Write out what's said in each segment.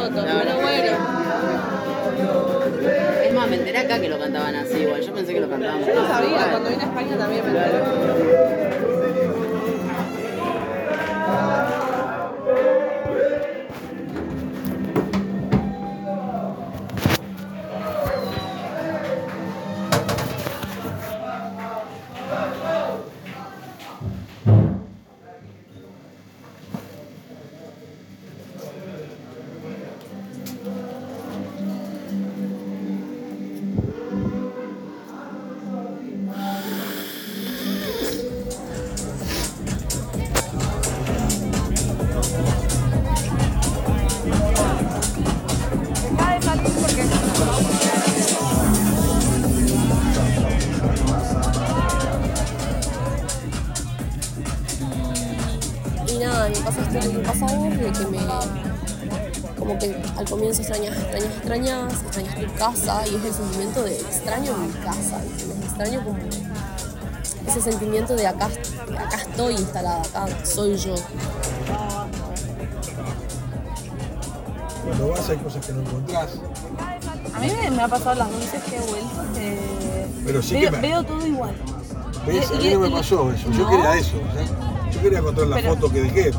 choto, pero bueno. Es más, me enteré acá que lo cantaban así igual. Yo pensé que lo cantaban Yo no sabía, cuando vine a España también me enteré. Como que al comienzo extrañas, extrañas, extrañas, extrañas tu casa y es el sentimiento de extraño mi casa, ¿entendés? Extraño como ese sentimiento de acá, acá estoy instalada, acá soy yo. Cuando vas hay cosas que no encontrás. A mí me, me ha pasado las veces que he vuelto que Pero sí veo, que me- veo todo igual. ¿Ves? A mí no me pasó eso. Yo quería eso. ¿sabes? Yo quería encontrar la Pero- foto que dejé.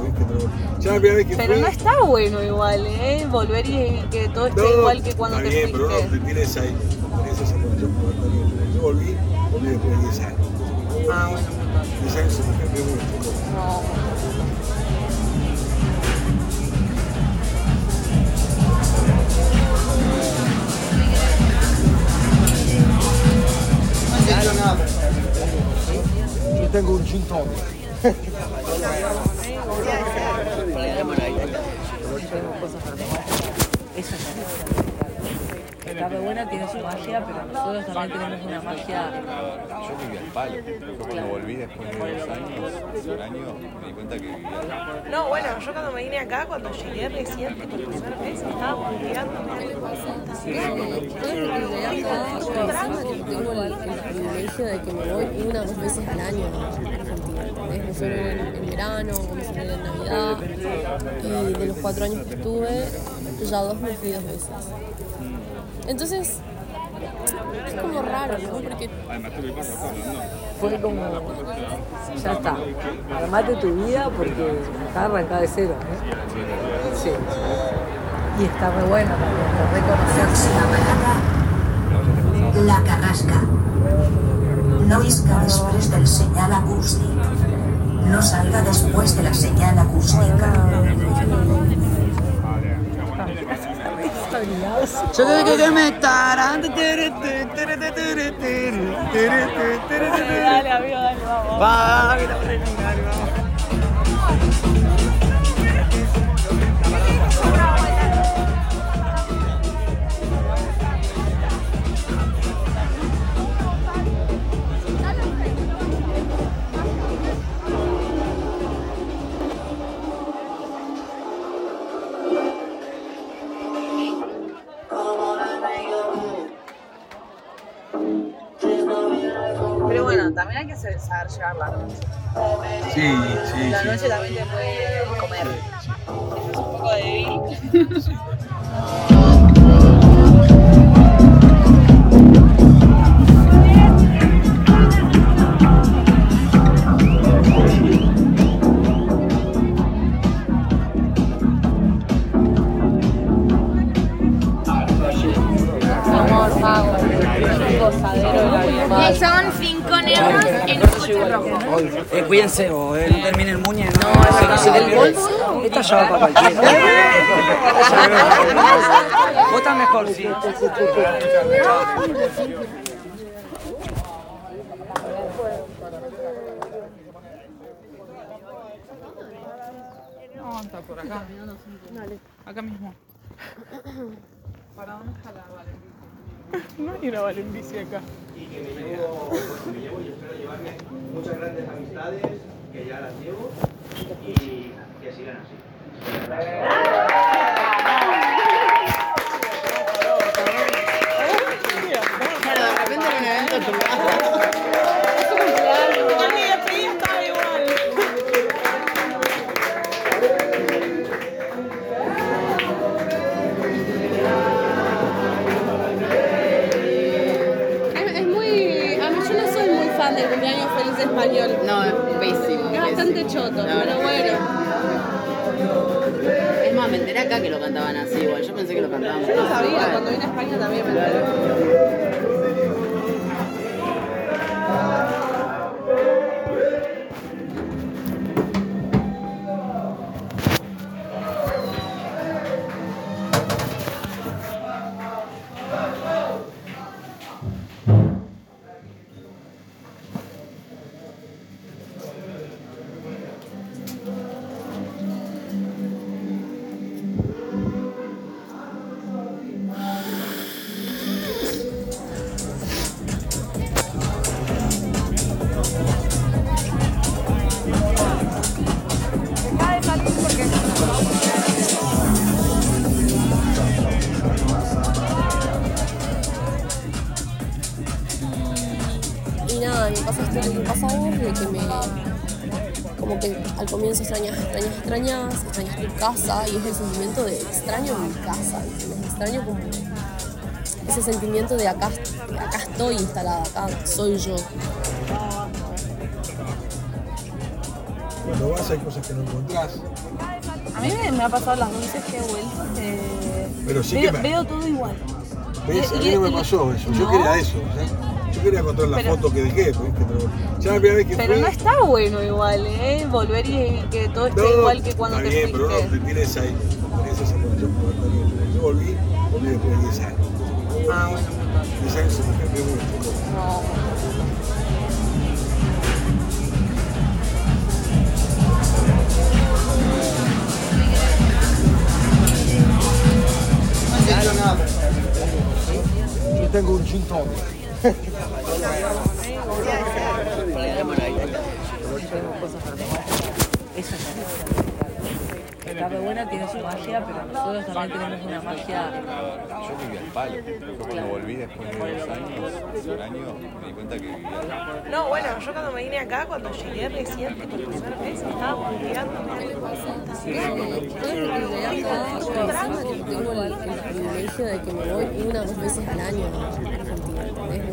ya la primera vez que Pero fui. no está bueno igual, ¿eh? Volver y que todo esté No, igual que cuando está te bien, fuiste. pero no te tienes ahí. Tenés esa conexión con el también. Yo volví, volví después de 10 años. Ah, bueno, perdón. 10 años se me cambió mucho. No. Yo tengo un gin tonic. Esa Está re buena, tiene su magia, pero nosotros también tenemos una magia. Yo vivía al palo. Yo cuando volví después de dos años, de un año, me di cuenta que vivía. No, bueno, yo cuando me vine acá, cuando llegué recién, por primera vez, estaba publicando. tengo el, el privilegio de que me voy una o dos veces al año a suelo ir en, en verano, ir en Navidad, y de los cuatro años que estuve, ya dos me fui dos veces. Entonces, es como raro, ¿no? Porque Fue como. Ya está. Armate tu vida porque está arrancada de cero. ¿eh? Sí. Y está re buena también, La Carrasca. No isca després del senyal acústic. No salga después de la señal acústica. Yo creo que, me estarán. Dale, amigo, dale, vamos. Pero Sí, sí, La sí. noche también te puede No, está por acá. Acá mismo. ¿Para dónde está la Valenbici? No hay una Valenbici acá. muchas grandes amistades que ya las llevo y que sigan así. es muy a mí yo no soy muy fan del cumpleaños feliz español. No, es pésimo. Es bastante choto, pero bueno. Es más, me enteré acá que lo cantaban así, igual. Yo pensé que lo cantaban. Yo no sabía, cuando vine a España también me enteré. Comienzo extrañas, extrañas, extrañas, extrañas tu casa y es el sentimiento de extraño mi casa, ¿entendés? Extraño como ese sentimiento de acá, acá estoy instalada, acá soy yo. Cuando vas hay cosas que no encontrás. A mí me, me ha pasado las veces que he vuelto que Pero sí veo, que me- veo todo igual. ¿Ves? A Y- mí no me y- pasó eso. Yo quería eso. ¿sabes? Yo quería encontrar la Pero- foto que dejé. ¿viste? Pero ya la primera vez que Pero fui. no está bueno igual, ¿eh? Volver y que todo esté No, igual que cuando está te bien, pero no tienes ahí. Esa conexión. Yo volví, volví después de 10 años. Ah, bueno, 10 años se me cambió mucho. no. Yo tengo un gin tonic. Esa Está re buena, tiene su magia, pero nosotros también tenemos una magia. Yo vivía al palo. Yo cuando volví después de dos años, un año, me di cuenta que vivía No, bueno, yo cuando me vine acá, cuando llegué recién por primera vez, estaba volteando. Encima que tengo el, privilegio de que me voy una o dos veces al año.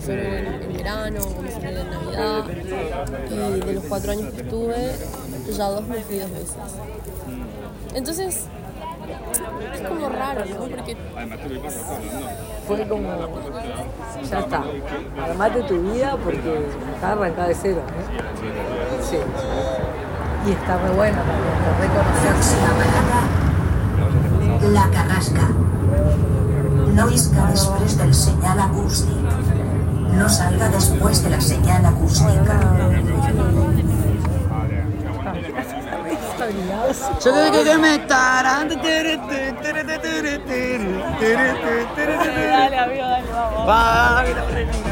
En, verano, me ir en Navidad, y de los cuatro años que estuve, ya dos me fui dos veces. Entonces, es como raro, ¿no? Porque Fue como. Ya está. Armate tu vida porque está arrancada de cero. ¿eh? Sí. Y está re buena también, La Carrasca. No isca després del señal acústic. No salga después de la señal acústica. Yo creo que, me estarán. Dale, amigo, dale, vamos. Pero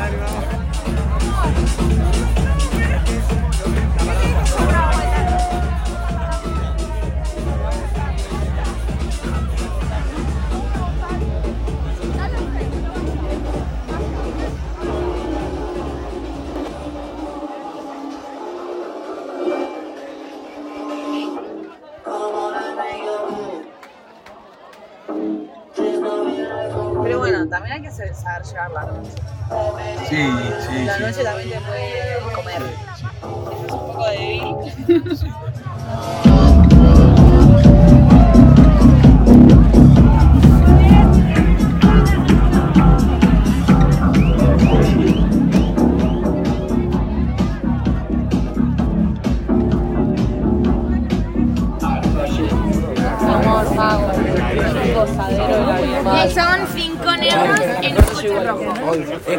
llevar la noche. Sí, sí, La sí. noche también te puede comer. Es un poco débil.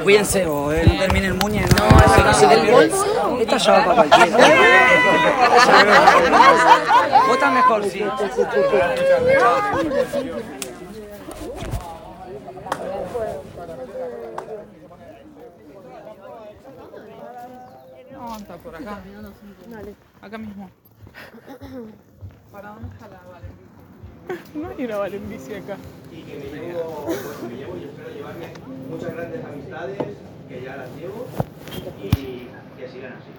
cuídense, vos, eh, no termine el muñe. No, si del bolso. Esta ya va para cualquiera. Vos estás mejor, sí. No, está por acá. Acá mismo. ¿Para dónde está la Valenbici? No hay una Valenbici acá. y que me llevo, me llevo y espero llevarme muchas grandes amistades que ya las llevo y que sigan así.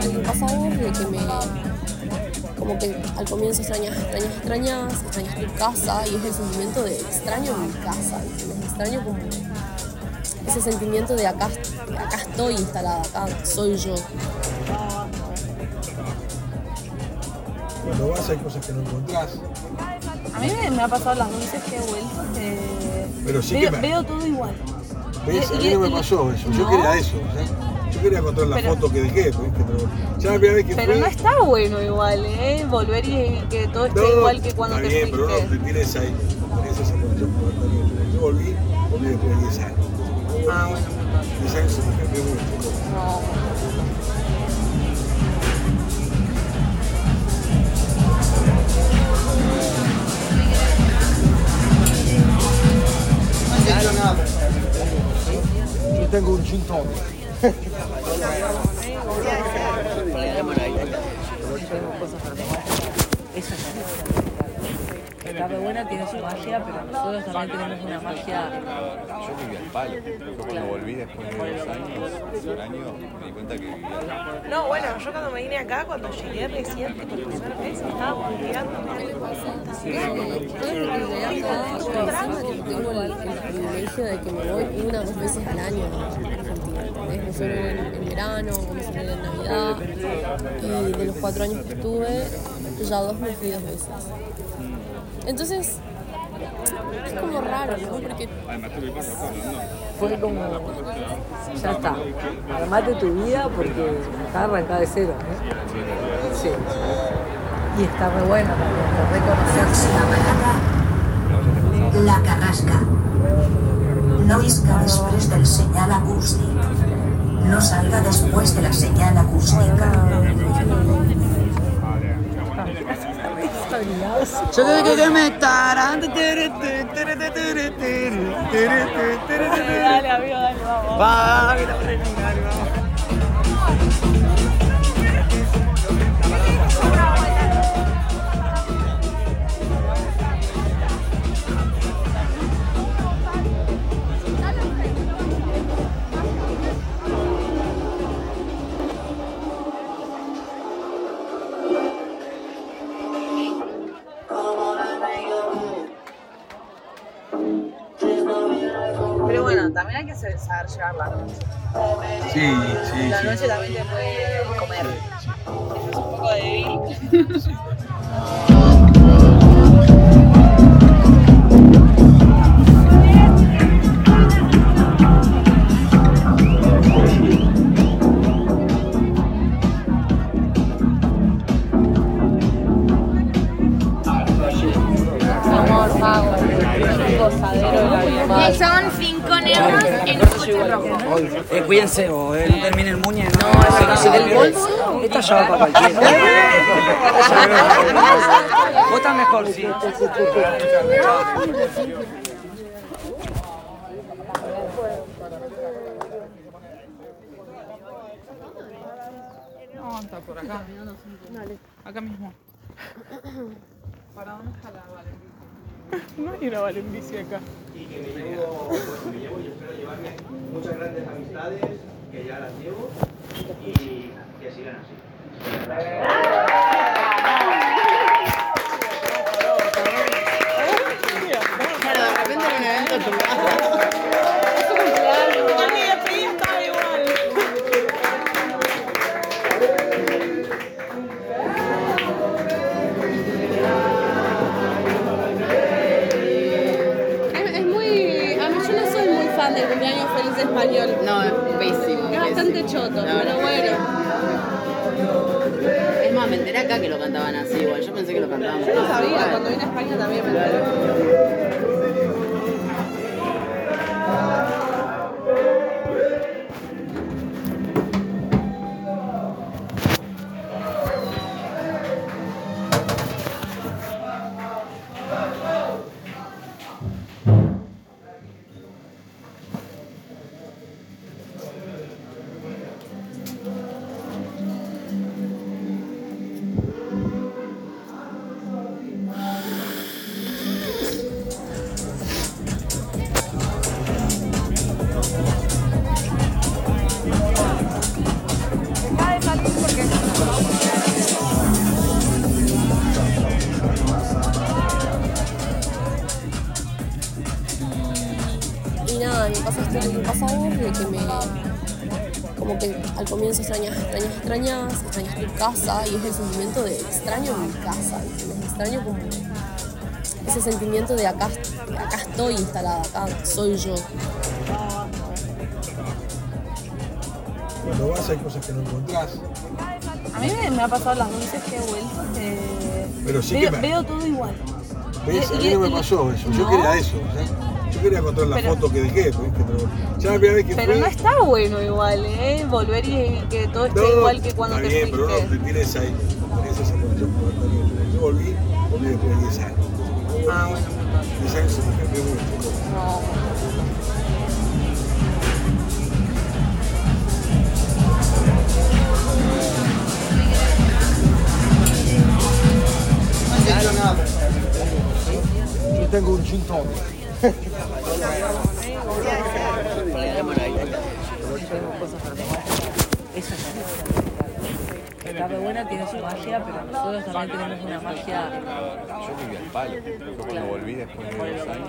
Que de que me. Como que al comienzo extrañas, extrañas, extrañas, extrañas tu casa y es el sentimiento de extraño mi casa, ¿entendés? Extraño como ese sentimiento de acá, acá estoy instalada, acá soy yo. Cuando vas hay cosas que no encontrás. A mí me, me ha pasado las veces que he vuelto que Pero sí veo, que me- veo todo igual. ¿Ves? A Y- mí no me y- pasó eso. Yo quería eso. ¿sabes? Yo quería encontrar la Pero- foto que dejé. ¿viste? Pero ya la primera vez que Pero fui. no está bueno igual, ¿eh? Volver y que todo esté No, igual que cuando está te bien, fuiste. pero no te tienes ahí. Tenés esa condición. Yo volví, volví después de 10 años. Ah, bueno, 10 años se me cambió mucho. no. Yo tengo un gin tonic. Esa Está re buena, tiene su magia, pero nosotros también tenemos una magia. Yo vivía al palo. Yo cuando volví después de dos años, un año, me di cuenta que vivía No, bueno, yo cuando me vine acá, cuando llegué recién por primera vez, estaba volteando. tengo el, el privilegio de que me voy una o dos veces al año a suelo ir en, en verano, ir en Navidad, y de los cuatro años que estuve, ya dos me fui dos veces. Entonces, es como raro, ¿no? Porque Fue como. Ya está. Armate tu vida porque está arrancada de cero. ¿eh? Sí. Y está re te reconocer. La Carrasca. No isca després del señal acústic. No salga después de la señal acústica. Yo creo que, me estarán. Dale, amigo, dale, vamos. Va, llevar la noche. Sí, sí, La sí. noche también te puede comer. Es un poco débil. Cuídense, vos, eh, no termine el muñe. No, si del bolso. Esta ya va para cualquiera. Vos estás mejor, sí. No, está por acá. Acá mismo. ¿Para dónde está la Valenbici? No hay una Valenbici acá. y que me llevo, me llevo y espero llevarme muchas grandes amistades que ya las llevo y que sigan así. que lo. Yo no sabía, cuando vine a España también me enteré. Tu casa y es el sentimiento de extraño mi casa, ¿entendés? Extraño como ese sentimiento de acá, acá estoy instalada, acá soy yo. Cuando vas hay cosas que no encontrás. A mí me, me ha pasado las veces que he vuelto que Pero sí veo, que me- veo todo igual. ¿Ves? A mí no me pasó eso. Yo quería eso. ¿sabes? Yo quería encontrar la Pero- foto que dejé. ¿viste? Pero ya la primera vez que Pero fui. no está bueno igual, ¿eh? Volver y que todo esté No, igual que cuando está te bien, fuiste. pero no tienes ahí. Esa momentánea. Yo volví, volví después de 10 años. Ah, bueno, 10 años se me cambió mucho. no. Yo tengo un gin tonic. Esa ya Está re buena, tiene su magia, pero nosotros también tenemos una magia. Yo vivía al palo. Yo cuando volví después de dos años,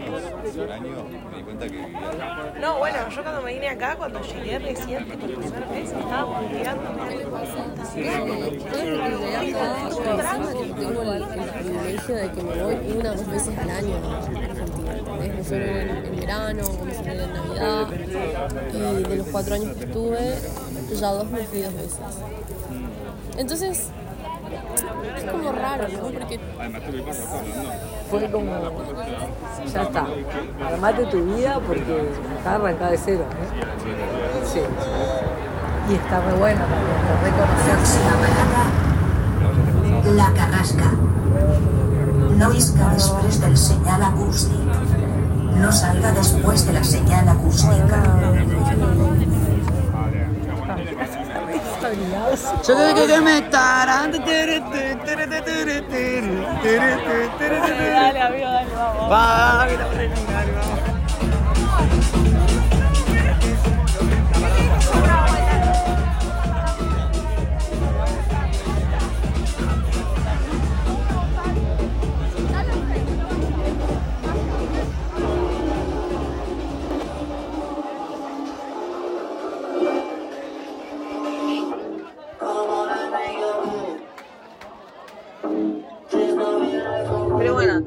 un año, me di cuenta que vivía No, bueno, yo cuando me vine acá, cuando llegué recién por primera vez, estaba volteando. tengo el, el privilegio de que me voy una o dos veces al año suelo ir en, en verano, ir en Navidad, y de los cuatro años que estuve, ya dos me fui dos veces. Entonces, es como raro, ¿no? Porque Fue como. Ya está. Armate tu vida porque está arrancada de cero. ¿eh? Sí. Y está re buena también, La Carrasca. No isca després del señal acústic. No salga después de la señal acústica. Yo creo que, me estarán. Dale, amigo, dale, vamos. Va,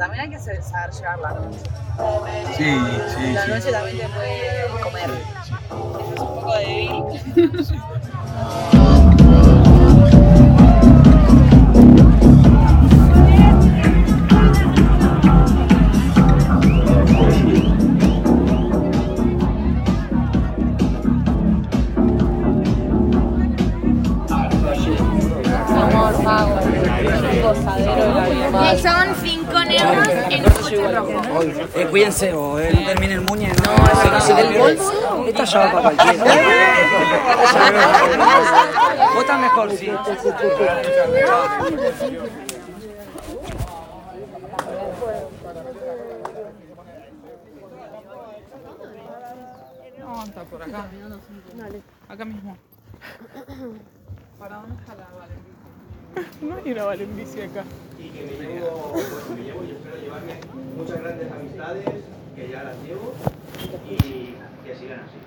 también hay que saber llevar la noche. Sí, sí, La sí. noche también te puede comer. Eso es un poco débil. cuídense, vos, eh, no termine el muñe. No, el bolso. Esta ya va para cualquiera. Vos estás mejor, sí. No, está por acá. Acá mismo. ¿Para dónde está la Valenbici? No hay una Valenbici acá. y que me llevo, me llevo y espero llevarme muchas grandes amistades que ya las llevo y que sigan así.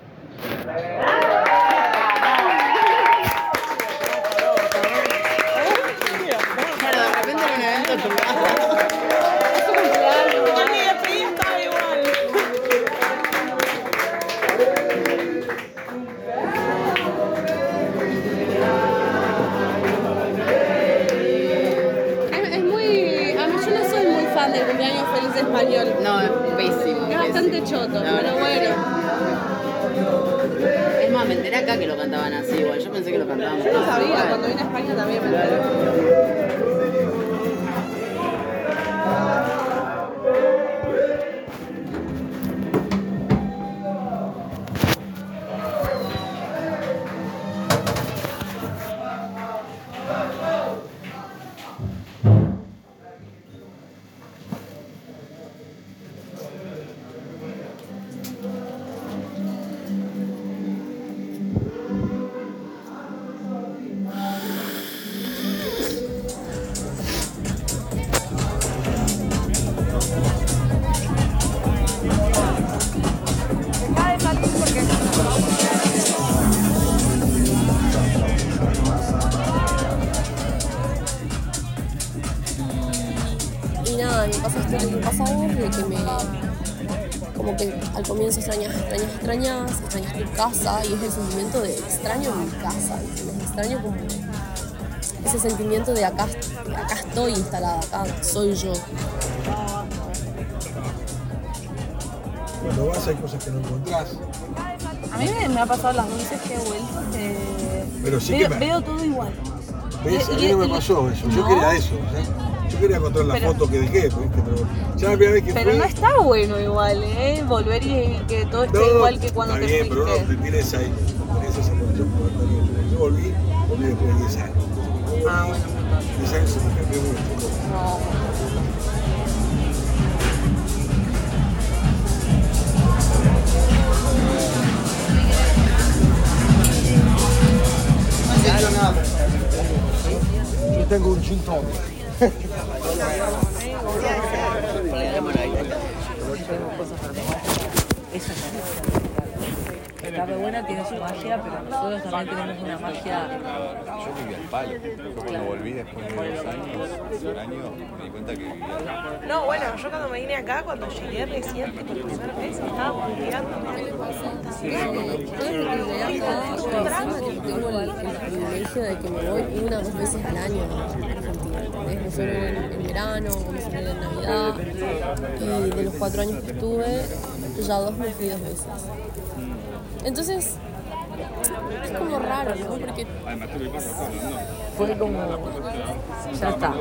Extrañas, extrañas, extrañas, extrañas tu casa y es el sentimiento de extraño mi casa, ¿entendés? Extraño como ese sentimiento de acá, acá estoy instalada, acá soy yo. Cuando vas hay cosas que no encontrás. A mí me, me ha pasado las veces que he vuelto que Pero sí veo, que me- veo todo igual. ¿Ves? A Y- mí no me y- pasó eso. Yo quería eso. ¿sabes? Yo quería encontrar la Pero- foto que dejé. ¿viste? Pero ya la primera vez que Pero fui. no está bueno igual, ¿eh? Volver y que todo esté No, igual que cuando está te bien, fuiste. pero no tienes ahí. Tenés esa conexión. Yo volví, volví después de 10 años. Ah, bueno, 10 años se me cambió mucho. no. Yo tengo un gin tonic. Esa Está re buena, tiene su magia, pero nosotros también tenemos una magia. Yo vivía al palo. Yo cuando volví después de dos años, un año, me di cuenta que vivía No, bueno, yo cuando me vine acá, cuando llegué recién por primera vez, estaba volteando. tengo el, el privilegio de que me voy una o dos veces al año a suelo ir en, en verano, ir en Navidad, y de los cuatro años que estuve, ya dos me fui dos veces. Entonces, es como raro, ¿no? Porque Fue como. Ya está.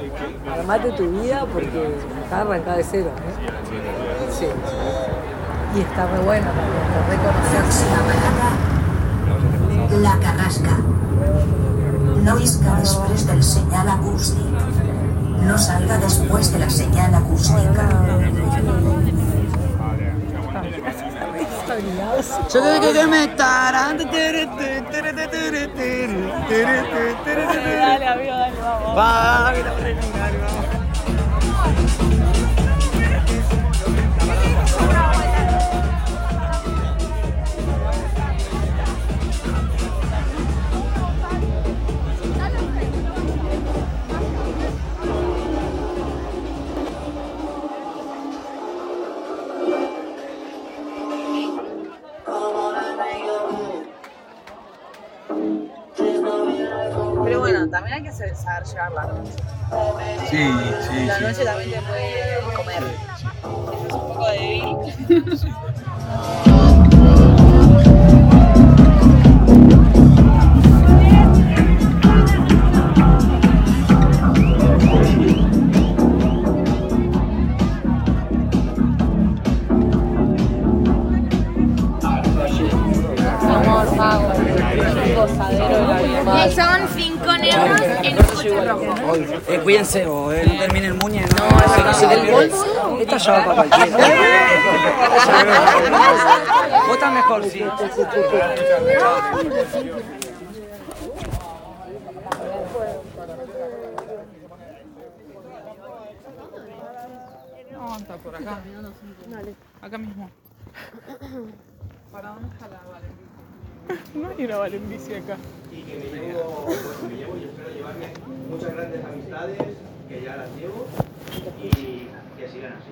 Armate tu vida porque está arrancada de cero. ¿eh? Sí. Y está re buena también. Próxima parada, La Carrasca. No isca després del señal acústic. No salga después de la señal acústica. Yo creo que, me estarán. Dale, amigo, dale, vamos. Va, vamos. Llevar la noche. Sí, sí, La sí. noche también te puede comer. Eso es un poco débil. Amor. Gozadero la vida. Son 5 euros en un coche rojo. Eh, cuídense, vos, eh, no termine el muñe. No, es el bolso. Esta ya va para cualquiera. Estás mejor, sí. No, está por acá. Acá mismo. ¿Para dónde está la? No hay una Valenbici acá. y que me llevo, me llevo y espero llevarme muchas grandes amistades que ya las llevo y que sigan así.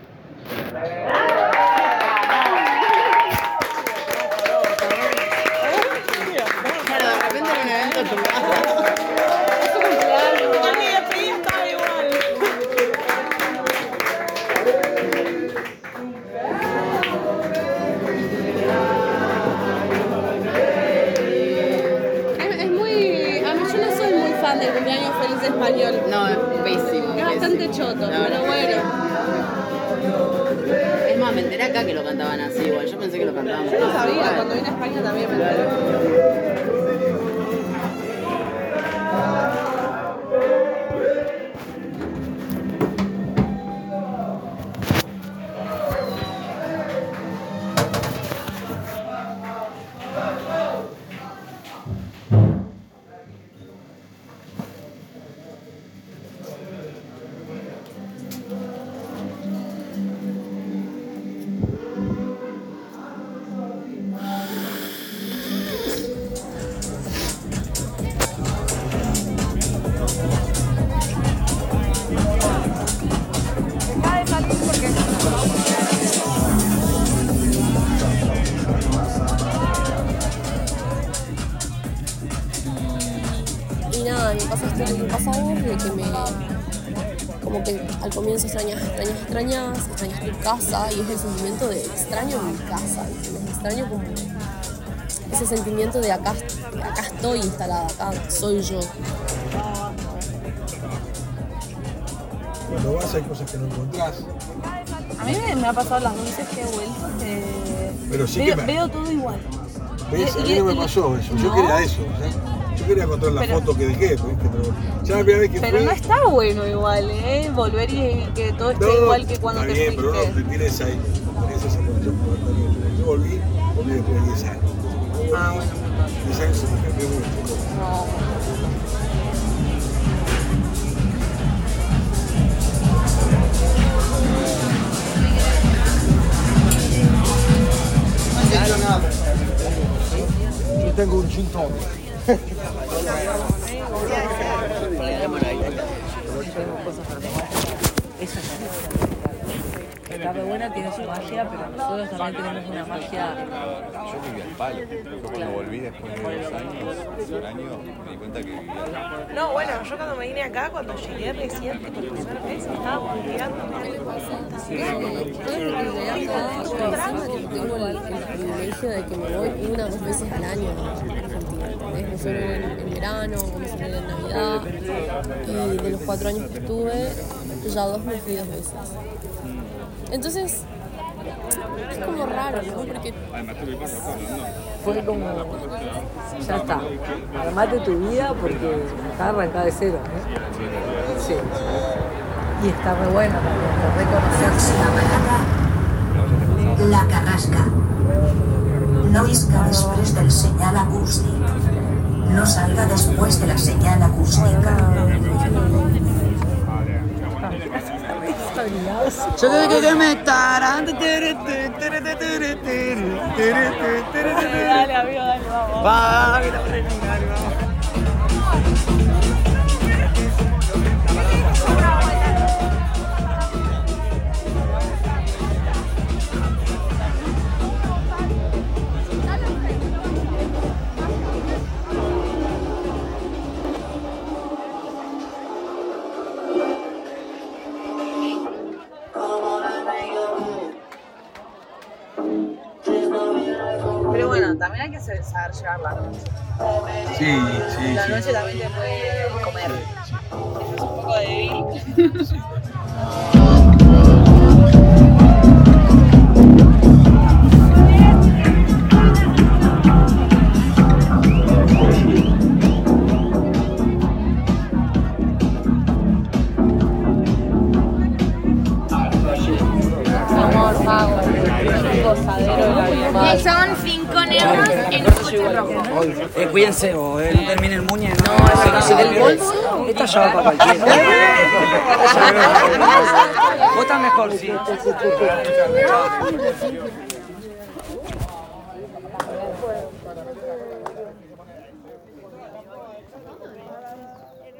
Pero de repente en choto, pero bueno. Es más, me enteré acá que lo cantaban así igual. Yo pensé que lo cantaban. Yo no sabía, cuando vine a España también me enteré. Casa y es el sentimiento de extraño mi casa, ¿entendés? Extraño como ese sentimiento de acá, acá estoy instalada, acá soy yo. Cuando vas hay cosas que no encontrás. A mí me, me ha pasado las veces que he vuelto que Pero sí veo, que me- veo todo igual. ¿Ves? A Y- mí no me pasó eso. Yo quería eso. ¿sabes? Yo quería encontrar la Pero- foto que dejé. ¿viste? Pero ya la primera vez que Pero fui. no está bueno igual, ¿eh? Volver y que todo esté No, igual que cuando está te bien, fuiste. pero no tienes ahí. Tenés esa condición momentánea. Yo volví, volví después de 10 años. Ah, bueno. 10 años se me cambió mucho. No. Yo tengo un gin tonic. Está re buena, tiene su magia, pero nosotros también tenemos una magia. Yo vivía al palo. Yo cuando volví después de dos años, un año, me di cuenta que vivía No, bueno, yo cuando me vine acá, cuando llegué recién por primera vez, estaba volteando. Tengo el, el privilegio de que me voy una o dos veces al año a Argentina, ¿entendés? Me suelo en, en verano, me suelo en Navidad, y de los cuatro años que estuve, ya dos me fui dos veces. Entonces, es como raro, ¿no? Porque Fue como. Ya está. Armate tu vida porque está arrancada de cero. ¿eh? Sí. Y está re buena también, La Carrasca. No isca després del señal acústic. No salga después de la señal acústica. Yo creo que, que me estarán. Dale, amigo, dale, vamos. Va, llevar la noche. Sí, sí, La sí. noche también te puede comer. Es un poco débil. Cuídense, vos, eh, no termine el muñe. No, si del bolso. Esta ya va para cualquiera. Estás mejor, sí.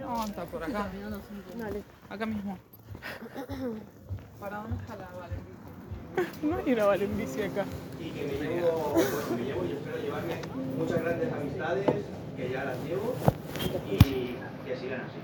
No, está por acá. Acá mismo. ¿Para dónde está la Valenbici? No hay una Valenbici acá. y que me llevo, me llevo y espero llevarme muchas grandes amistades que ya las llevo y que sigan así.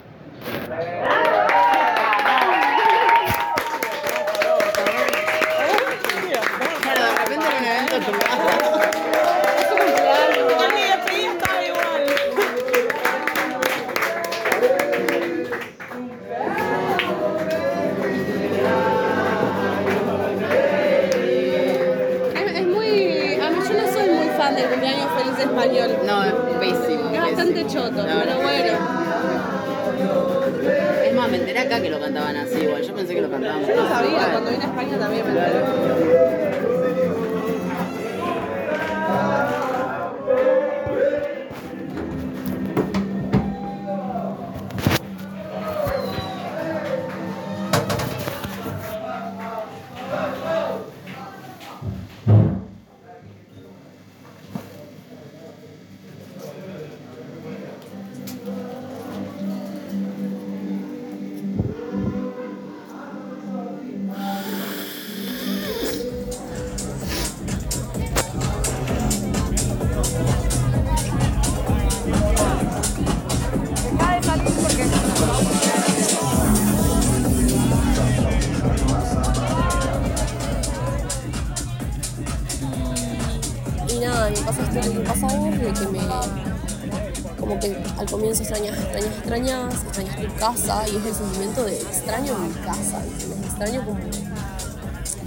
Extrañas, extrañas, tu casa y es el sentimiento de extraño mi casa, ¿entendés? Extraño como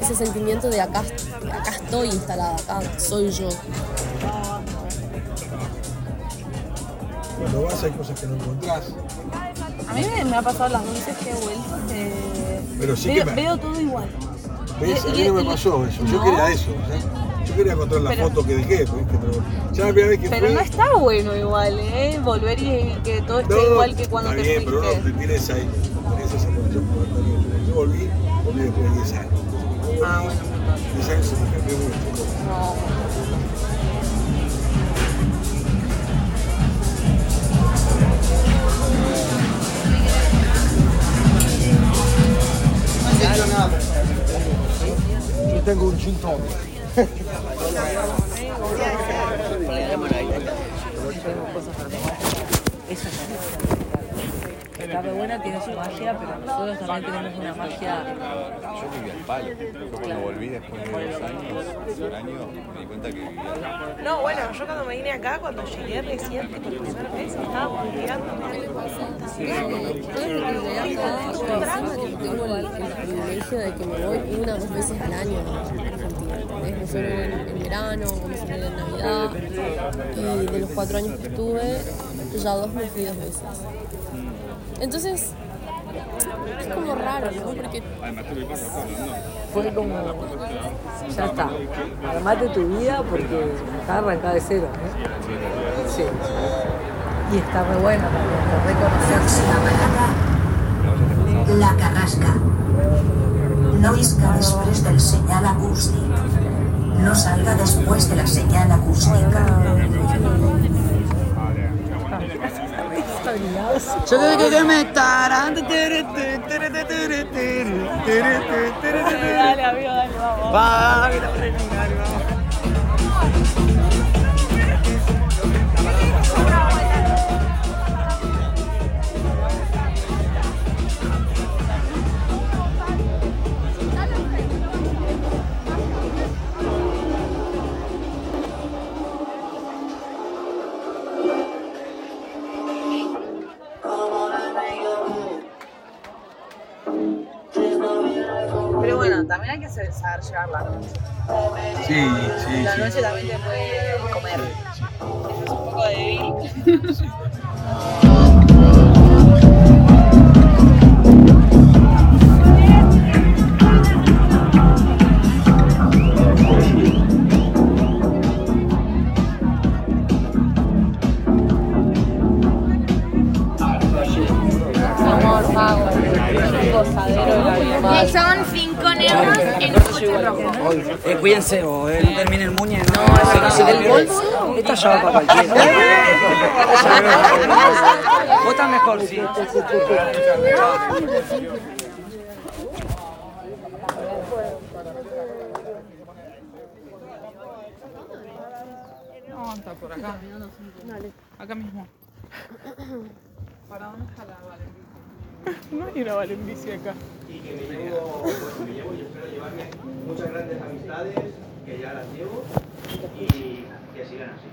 ese sentimiento de acá, acá estoy instalada, acá soy yo. Cuando vas hay cosas que no encontrás. A mí me, me ha pasado las veces que he vuelto que Pero sí veo, que me- veo todo igual. ¿Ves? A mí no me pasó eso. Yo quería eso. Yo quería encontrar la Pero- foto que dejé. ¿viste? Pero ya la primera vez que Pero fui. no está bueno igual, ¿eh? Volver y que todo esté No, igual que cuando está te bien, fuiste. pero no te tienes ahí. Tenés esa conexión. Yo volví, volví después de 10 años. Ah, bueno, 10 años se me cambió mucho. no. Yo tengo un gin tonic. re buena, tiene su magia, pero nosotros también tenemos una magia. Yo vivía al palo. Yo cuando volví después de dos años, un año, me di cuenta que vivía No, bueno, yo cuando me vine acá, cuando llegué recién por primera vez, estaba volteando. tengo el, privilegio de que me voy una o dos veces al año suelo ir en, en verano, me suelo ir en Navidad, y de los cuatro años que estuve, ya dos me fui dos veces. Entonces, es como raro, ¿no? Porque Fue como. Ya está. Armate tu vida porque está arrancada de cero. ¿eh? Sí. Y está re buena también. Próxima parada, La Carrasca. No isca després del señal acústic. No salga después de la señal acústica. Yo creo que, me estarán. Dale, amigo, dale, vamos. Va, Sí, sí, La sí. noche también te puede comer. Es un poco débil. Eh, cuídense, vos, eh, no termine el muñe. No, Si del bolso, Esta ya va para cualquiera. Vos estás mejor, sí. No, está por acá. Acá mismo. ¿Para dónde está la Valenbici? No hay una Valenbici acá. y que me llevo, me llevo y espero llevarme muchas grandes amistades que ya las llevo y que sigan así.